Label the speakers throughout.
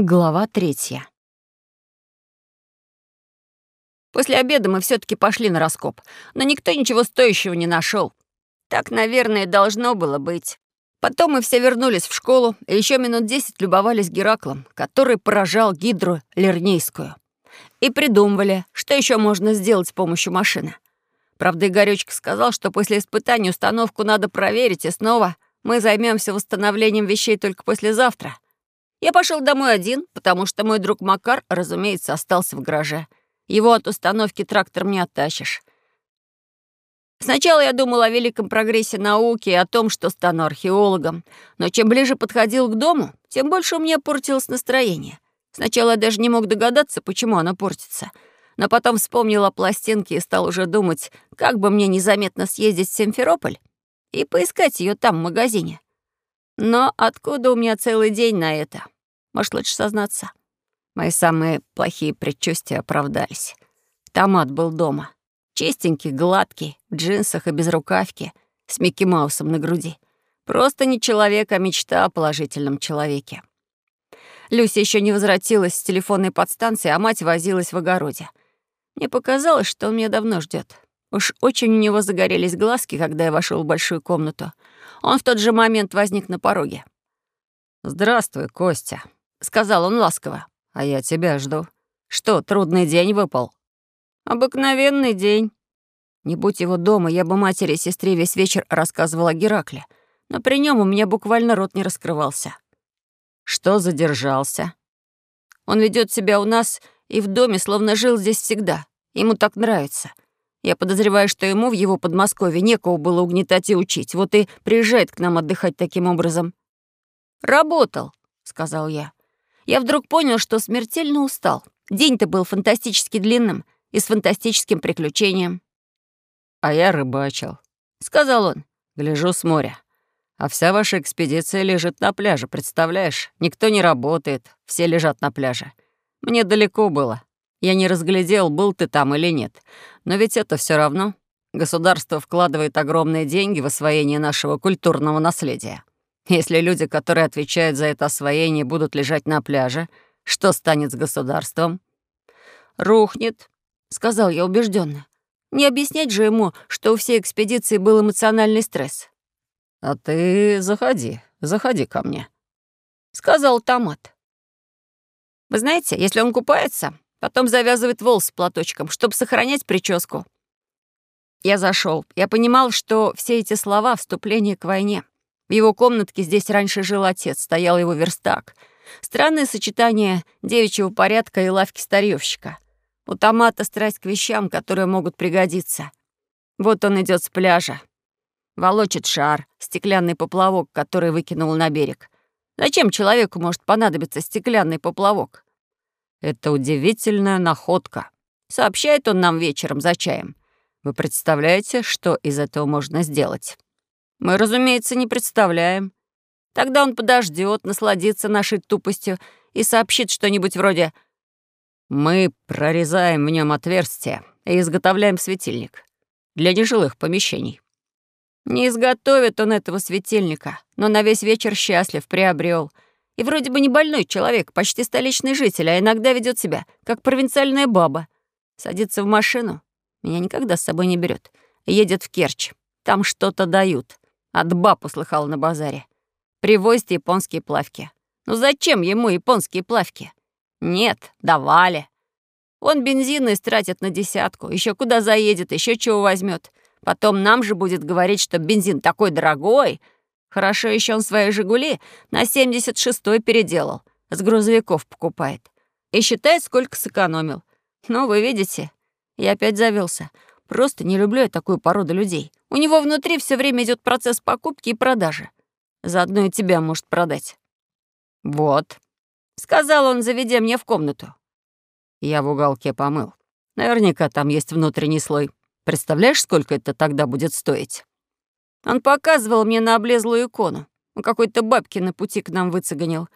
Speaker 1: Глава третья. После обеда мы все таки пошли на раскоп, но никто ничего стоящего не нашел. Так, наверное, должно было быть. Потом мы все вернулись в школу и еще минут десять любовались Гераклом, который поражал гидру Лернейскую. И придумывали, что еще можно сделать с помощью машины. Правда, Игорёчка сказал, что после испытания установку надо проверить, и снова мы займемся восстановлением вещей только послезавтра — я пошел домой один, потому что мой друг Макар, разумеется, остался в гараже. Его от установки трактор не оттащишь. Сначала я думал о великом прогрессе науки и о том, что стану археологом. Но чем ближе подходил к дому, тем больше у меня портилось настроение. Сначала я даже не мог догадаться, почему оно портится. Но потом вспомнил о пластинке и стал уже думать, как бы мне незаметно съездить в Симферополь и поискать ее там, в магазине. Но откуда у меня целый день на это? Может, лучше сознаться? Мои самые плохие предчувствия оправдались. Томат был дома. Чистенький, гладкий, в джинсах и без рукавки, с Микки Маусом на груди. Просто не человек, а мечта о положительном человеке. Люся еще не возвратилась с телефонной подстанции, а мать возилась в огороде. Мне показалось, что он меня давно ждет. Уж очень у него загорелись глазки, когда я вошел в большую комнату — он в тот же момент возник на пороге. «Здравствуй, Костя», — сказал он ласково. «А я тебя жду. Что, трудный день выпал?» «Обыкновенный день». Не будь его дома, я бы матери и сестре весь вечер рассказывала о Геракле. Но при нем у меня буквально рот не раскрывался. «Что задержался?» «Он ведет себя у нас и в доме, словно жил здесь всегда. Ему так нравится. Я подозреваю, что ему в его Подмосковье некого было угнетать и учить. Вот и приезжает к нам отдыхать таким образом. «Работал», — сказал я. Я вдруг понял, что смертельно устал. День-то был фантастически длинным и с фантастическим приключением. «А я рыбачил», — сказал он. «Гляжу с моря. А вся ваша экспедиция лежит на пляже, представляешь? Никто не работает, все лежат на пляже. Мне далеко было. Я не разглядел, был ты там или нет. Но ведь это все равно. Государство вкладывает огромные деньги в освоение нашего культурного наследия. Если люди, которые отвечают за это освоение, будут лежать на пляже, что станет с государством? «Рухнет», — сказал я убежденно. Не объяснять же ему, что у всей экспедиции был эмоциональный стресс. «А ты заходи, заходи ко мне», — сказал Томат. «Вы знаете, если он купается, Потом завязывает волосы платочком, чтобы сохранять прическу. Я зашел. Я понимал, что все эти слова — вступление к войне. В его комнатке здесь раньше жил отец, стоял его верстак. Странное сочетание девичьего порядка и лавки старьевщика. У томата страсть к вещам, которые могут пригодиться. Вот он идет с пляжа. Волочит шар, стеклянный поплавок, который выкинул на берег. Зачем человеку может понадобиться стеклянный поплавок? Это удивительная находка. Сообщает он нам вечером за чаем. Вы представляете, что из этого можно сделать? Мы, разумеется, не представляем. Тогда он подождет, насладится нашей тупостью и сообщит что-нибудь вроде «Мы прорезаем в нем отверстие и изготовляем светильник для нежилых помещений». Не изготовит он этого светильника, но на весь вечер счастлив, приобрел — и вроде бы не больной человек, почти столичный житель, а иногда ведет себя, как провинциальная баба. Садится в машину, меня никогда с собой не берет, едет в Керчь. Там что-то дают. От баб услыхал на базаре. Привозят японские плавки. Ну зачем ему японские плавки? Нет, давали. Он бензин истратит на десятку, еще куда заедет, еще чего возьмет. Потом нам же будет говорить, что бензин такой дорогой — Хорошо еще он свои «Жигули» на 76-й переделал. С грузовиков покупает. И считает, сколько сэкономил. Ну, вы видите, я опять завелся. Просто не люблю я такую породу людей. У него внутри все время идет процесс покупки и продажи. Заодно и тебя может продать. Вот. Сказал он, заведя мне в комнату. Я в уголке помыл. Наверняка там есть внутренний слой. Представляешь, сколько это тогда будет стоить? Он показывал мне на облезлую икону. Он какой-то бабки на пути к нам выцеганил.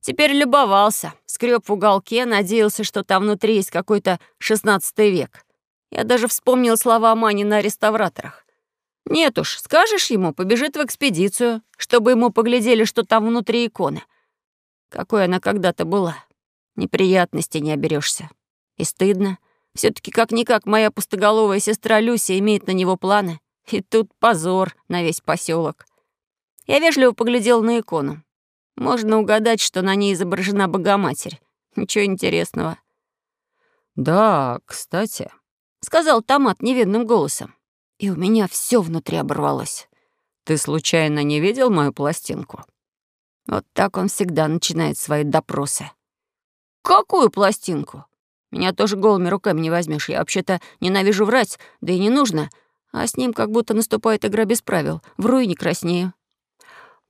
Speaker 1: Теперь любовался, скреб в уголке, надеялся, что там внутри есть какой-то шестнадцатый век. Я даже вспомнил слова Мани на реставраторах. Нет уж, скажешь ему, побежит в экспедицию, чтобы ему поглядели, что там внутри иконы. какой она когда-то была. Неприятностей не оберешься. И стыдно. все таки как-никак моя пустоголовая сестра Люся имеет на него планы. И тут позор на весь поселок. Я вежливо поглядел на икону. Можно угадать, что на ней изображена Богоматерь. Ничего интересного.
Speaker 2: «Да, кстати», —
Speaker 1: сказал Томат невидным голосом. И у меня все внутри оборвалось.
Speaker 2: «Ты случайно не видел мою пластинку?»
Speaker 1: Вот так он всегда начинает свои допросы. «Какую пластинку? Меня тоже голыми руками не возьмешь. Я вообще-то ненавижу врать, да и не нужно. А с ним как будто наступает игра без правил. Вру и не краснею.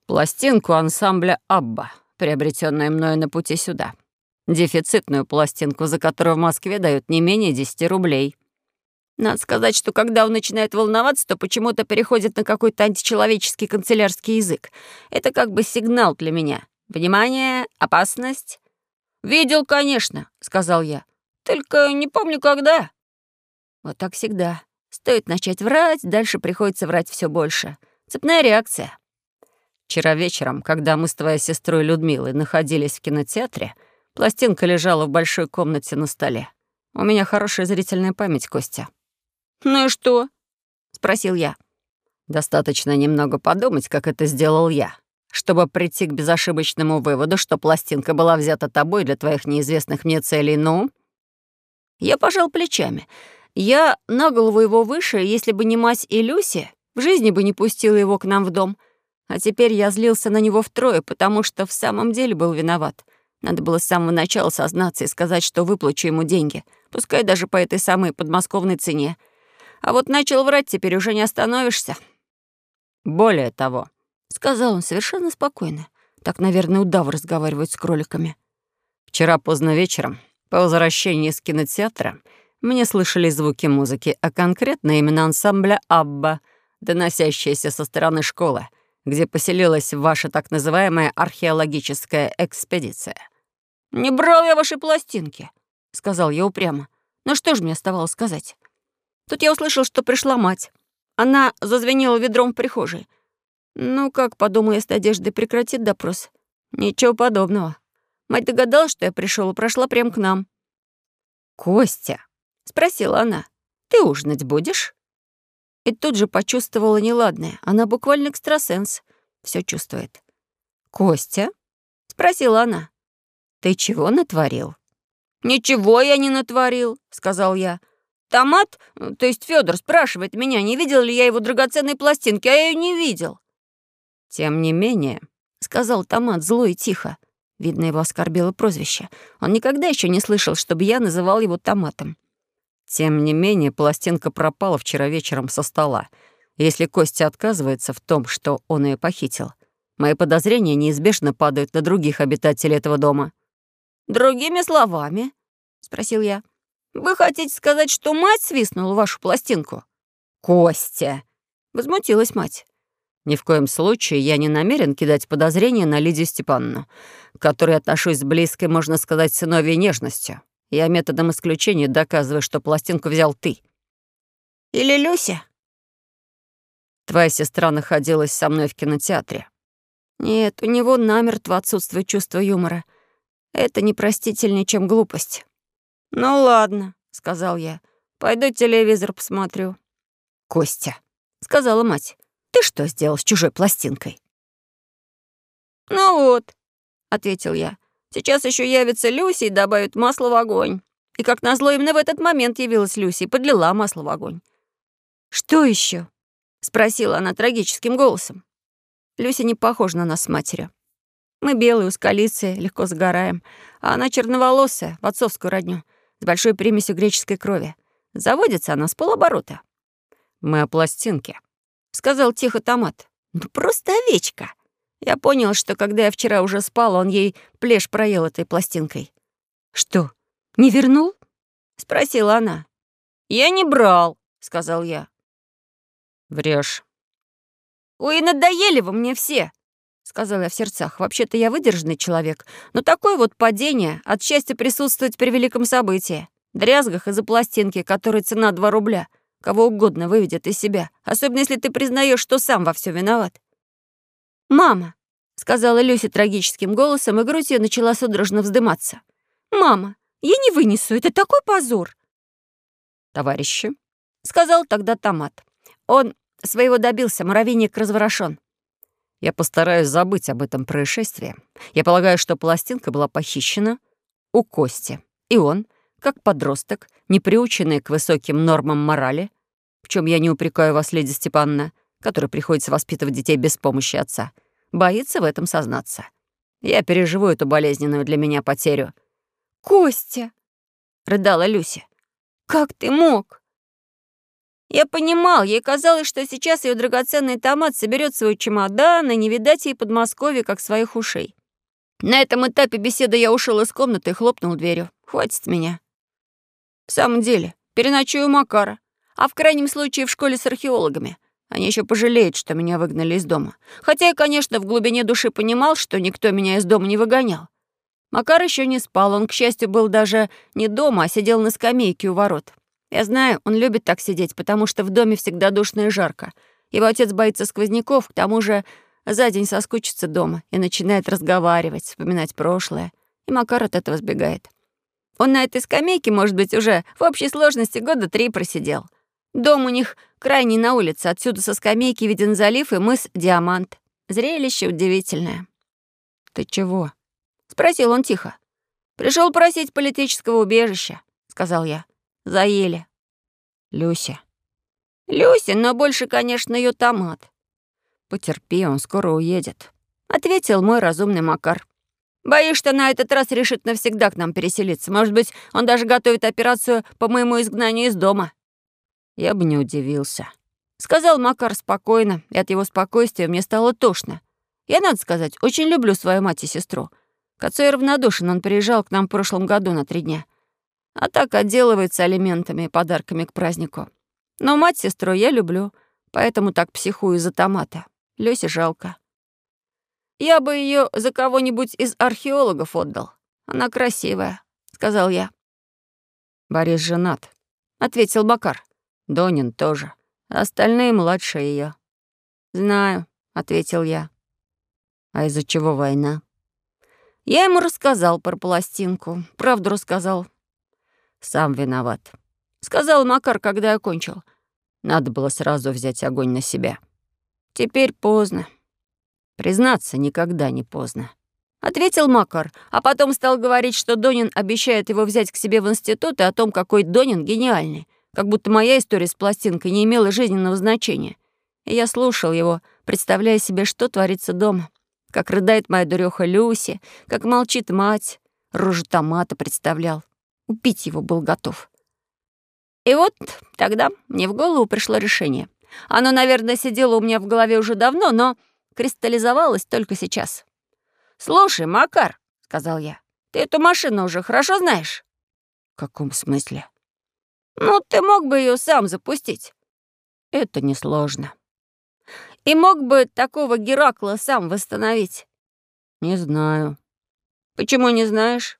Speaker 2: Пластинку ансамбля «Абба», приобретенную мною на пути сюда. Дефицитную пластинку, за которую в Москве дают не менее 10 рублей.
Speaker 1: Надо сказать, что когда он начинает волноваться, то почему-то переходит на какой-то античеловеческий канцелярский язык. Это как бы сигнал для меня. Внимание, опасность. «Видел, конечно», — сказал я. «Только не помню, когда». Вот так всегда. Стоит начать врать, дальше приходится врать все больше. Цепная реакция.
Speaker 2: Вчера вечером, когда мы с твоей сестрой Людмилой находились в кинотеатре, пластинка лежала в большой комнате на столе. У меня хорошая зрительная память, Костя.
Speaker 1: «Ну и что?» — спросил я.
Speaker 2: «Достаточно немного подумать, как это сделал я, чтобы прийти к безошибочному выводу, что пластинка была взята тобой для твоих неизвестных мне целей, ну?»
Speaker 1: Я пожал плечами. Я на голову его выше, если бы не мать и Люси, в жизни бы не пустила его к нам в дом. А теперь я злился на него втрое, потому что в самом деле был виноват. Надо было с самого начала сознаться и сказать, что выплачу ему деньги, пускай даже по этой самой подмосковной цене. А вот начал врать, теперь уже не остановишься.
Speaker 2: Более того, —
Speaker 1: сказал он совершенно спокойно. Так, наверное, удав разговаривают с кроликами.
Speaker 2: Вчера поздно вечером, по возвращении из кинотеатра, мне слышали звуки музыки, а конкретно именно ансамбля «Абба», доносящиеся со стороны школы, где поселилась ваша так называемая археологическая экспедиция.
Speaker 1: «Не брал я ваши пластинки», — сказал я упрямо. «Ну что ж мне оставалось сказать?» Тут я услышал, что пришла мать. Она зазвенела ведром в прихожей. Ну как, подумал я с надеждой, прекратит допрос? Ничего подобного. Мать догадалась, что я пришел и прошла прямо к нам.
Speaker 2: «Костя», —
Speaker 1: спросила она, — «ты ужинать будешь?» И тут же почувствовала неладное. Она буквально экстрасенс. Все чувствует.
Speaker 2: «Костя?»
Speaker 1: — спросила она.
Speaker 2: «Ты чего натворил?»
Speaker 1: «Ничего я не натворил», — сказал я. Томат, то есть Федор, спрашивает меня, не видел ли я его драгоценной пластинки, а я ее не видел.
Speaker 2: «Тем не менее», — сказал Томат зло и тихо. Видно, его оскорбило прозвище. Он никогда еще не слышал, чтобы я называл его Томатом. Тем не менее, пластинка пропала вчера вечером со стола. Если Костя отказывается в том, что он ее похитил, мои подозрения неизбежно падают на других обитателей этого дома.
Speaker 1: «Другими словами?» — спросил я. Вы хотите сказать, что мать свистнула вашу пластинку?
Speaker 2: Костя!
Speaker 1: Возмутилась мать.
Speaker 2: Ни в коем случае я не намерен кидать подозрения на Лидию Степановну, к которой отношусь с близкой, можно сказать, сыновьей нежностью. Я методом исключения доказываю, что пластинку взял ты.
Speaker 1: Или Люся?
Speaker 2: Твоя сестра находилась со мной в кинотеатре.
Speaker 1: Нет, у него намертво отсутствует чувство юмора. Это непростительнее, чем глупость. «Ну ладно», — сказал я. «Пойду телевизор посмотрю».
Speaker 2: «Костя», — сказала мать, — «ты что сделал с чужой пластинкой?»
Speaker 1: «Ну вот», — ответил я. «Сейчас еще явится Люси и добавит масло в огонь». И, как назло, именно в этот момент явилась Люси и подлила масло в огонь. «Что еще? спросила она трагическим голосом. Люся не похожа на нас с матерью. Мы белые, узколицые, легко загораем, а она черноволосая, в отцовскую родню с большой примесью греческой крови. Заводится она с полоборота.
Speaker 2: «Мы о пластинке», —
Speaker 1: сказал тихо томат. «Ну, просто овечка». Я понял, что когда я вчера уже спал, он ей плешь проел этой пластинкой. «Что, не вернул?» — спросила она. «Я не брал», — сказал я.
Speaker 2: Врешь.
Speaker 1: «Ой, надоели вы мне все!» — сказала я в сердцах. «Вообще-то я выдержанный человек, но такое вот падение от счастья присутствовать при великом событии. Дрязгах из-за пластинки, которой цена 2 рубля. Кого угодно выведет из себя, особенно если ты признаешь, что сам во все виноват». «Мама», — сказала Люся трагическим голосом, и грудь ее начала судорожно вздыматься. «Мама, я не вынесу, это такой позор!»
Speaker 2: «Товарищи», —
Speaker 1: сказал тогда Томат. Он своего добился, муравейник разворошен.
Speaker 2: «Я постараюсь забыть об этом происшествии. Я полагаю, что пластинка была похищена у Кости, и он, как подросток, не приученный к высоким нормам морали, в чем я не упрекаю вас, леди Степановна, которой приходится воспитывать детей без помощи отца, боится в этом сознаться. Я переживу эту болезненную для меня потерю».
Speaker 1: «Костя!» — рыдала Люся. «Как ты мог?» Я понимал, ей казалось, что сейчас ее драгоценный томат соберет свой чемодан и не видать ей Подмосковья, как своих ушей. На этом этапе беседы я ушел из комнаты и хлопнул дверью. Хватит меня. В самом деле, переночую у Макара, а в крайнем случае в школе с археологами. Они еще пожалеют, что меня выгнали из дома. Хотя я, конечно, в глубине души понимал, что никто меня из дома не выгонял. Макар еще не спал, он, к счастью, был даже не дома, а сидел на скамейке у ворот. Я знаю, он любит так сидеть, потому что в доме всегда душно и жарко. Его отец боится сквозняков, к тому же за день соскучится дома и начинает разговаривать, вспоминать прошлое. И Макар от этого сбегает. Он на этой скамейке, может быть, уже в общей сложности года три просидел. Дом у них крайний на улице, отсюда со скамейки виден залив и мыс Диамант. Зрелище удивительное.
Speaker 2: «Ты чего?»
Speaker 1: — спросил он тихо. Пришел просить политического убежища», — сказал я. Заели.
Speaker 2: Люся.
Speaker 1: Люся, но больше, конечно, ее томат.
Speaker 2: Потерпи, он скоро уедет.
Speaker 1: Ответил мой разумный Макар. Боюсь, что на этот раз решит навсегда к нам переселиться. Может быть, он даже готовит операцию по моему изгнанию из дома.
Speaker 2: Я бы не удивился.
Speaker 1: Сказал Макар спокойно, и от его спокойствия мне стало тошно. Я, надо сказать, очень люблю свою мать и сестру. К отцу я равнодушен, он приезжал к нам в прошлом году на три дня а так отделывается алиментами и подарками к празднику. Но мать сестру я люблю, поэтому так психую за томата. Лёсе жалко. Я бы ее за кого-нибудь из археологов отдал. Она красивая, сказал я.
Speaker 2: Борис женат, ответил Бакар. Донин тоже. Остальные младше ее.
Speaker 1: Знаю, ответил я.
Speaker 2: А из-за чего война?
Speaker 1: Я ему рассказал про пластинку. Правду рассказал.
Speaker 2: «Сам виноват», —
Speaker 1: сказал Макар, когда я кончил.
Speaker 2: «Надо было сразу взять огонь на себя».
Speaker 1: «Теперь поздно».
Speaker 2: «Признаться, никогда не поздно», —
Speaker 1: ответил Макар, а потом стал говорить, что Донин обещает его взять к себе в институт и о том, какой Донин гениальный, как будто моя история с пластинкой не имела жизненного значения. И я слушал его, представляя себе, что творится дома. Как рыдает моя дуреха Люси, как молчит мать. Рожу томата представлял. Убить его был готов. И вот тогда мне в голову пришло решение. Оно, наверное, сидело у меня в голове уже давно, но кристаллизовалось только сейчас. «Слушай, Макар», — сказал я, — «ты эту машину уже хорошо знаешь?»
Speaker 2: «В каком смысле?»
Speaker 1: «Ну, ты мог бы ее сам запустить».
Speaker 2: «Это несложно».
Speaker 1: «И мог бы такого Геракла сам восстановить?»
Speaker 2: «Не знаю».
Speaker 1: «Почему не знаешь?»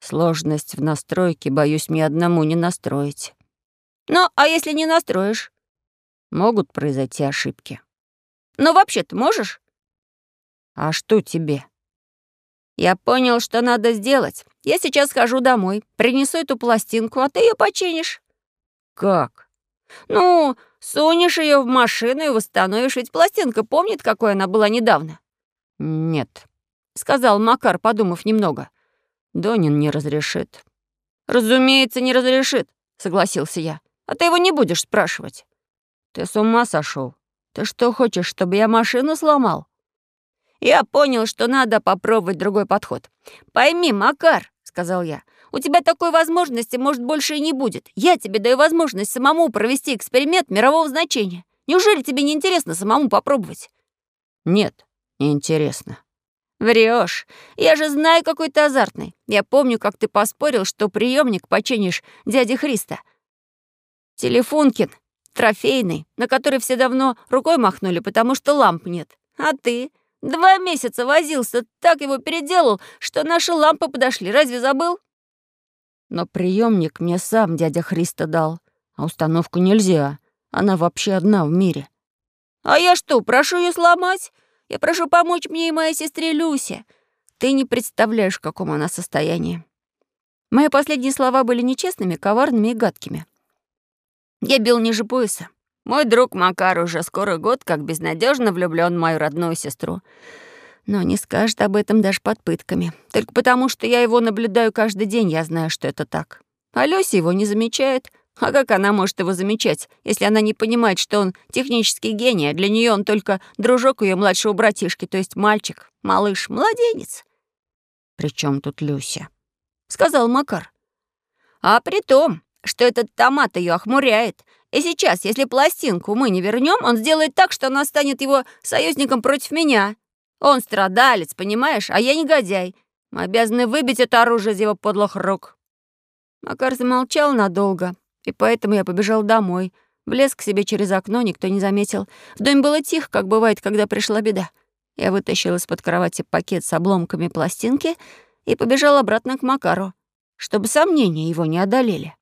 Speaker 2: Сложность в настройке, боюсь, мне одному не настроить.
Speaker 1: Ну, а если не настроишь?
Speaker 2: Могут произойти ошибки.
Speaker 1: Но вообще-то можешь?
Speaker 2: А что тебе?
Speaker 1: Я понял, что надо сделать. Я сейчас схожу домой, принесу эту пластинку, а ты ее починишь.
Speaker 2: Как?
Speaker 1: Ну, сунешь ее в машину и восстановишь, ведь пластинка помнит, какой она была недавно.
Speaker 2: Нет,
Speaker 1: сказал Макар, подумав немного.
Speaker 2: Донин не разрешит.
Speaker 1: Разумеется, не разрешит, согласился я. А ты его не будешь спрашивать.
Speaker 2: Ты с ума сошел? Ты что хочешь, чтобы я машину сломал?
Speaker 1: Я понял, что надо попробовать другой подход. Пойми, Макар, сказал я, у тебя такой возможности, может, больше и не будет. Я тебе даю возможность самому провести эксперимент мирового значения. Неужели тебе не интересно самому попробовать?
Speaker 2: Нет, не интересно.
Speaker 1: Врешь. Я же знаю, какой ты азартный. Я помню, как ты поспорил, что приемник починишь дяде Христа. Телефонкин, трофейный, на который все давно рукой махнули, потому что ламп нет. А ты два месяца возился, так его переделал, что наши лампы подошли. Разве забыл?
Speaker 2: Но приемник мне сам дядя Христа дал, а установку нельзя. Она вообще одна в мире.
Speaker 1: А я что, прошу ее сломать? Я прошу помочь мне и моей сестре Люсе. Ты не представляешь, в каком она состоянии». Мои последние слова были нечестными, коварными и гадкими. Я бил ниже пояса. Мой друг Макар уже скоро год как безнадежно влюблен в мою родную сестру. Но не скажет об этом даже под пытками. Только потому, что я его наблюдаю каждый день, я знаю, что это так. А Люся его не замечает. А как она может его замечать, если она не понимает, что он технический гений, а для нее он только дружок ее младшего братишки, то есть мальчик, малыш, младенец? «При чем тут Люся?» — сказал Макар. «А при том, что этот томат ее охмуряет. И сейчас, если пластинку мы не вернем, он сделает так, что она станет его союзником против меня. Он страдалец, понимаешь, а я негодяй. Мы обязаны выбить это оружие из его подлых рук». Макар замолчал надолго, и поэтому я побежал домой. Влез к себе через окно, никто не заметил. В доме было тихо, как бывает, когда пришла беда. Я вытащил из-под кровати пакет с обломками пластинки и побежал обратно к Макару, чтобы сомнения его не одолели.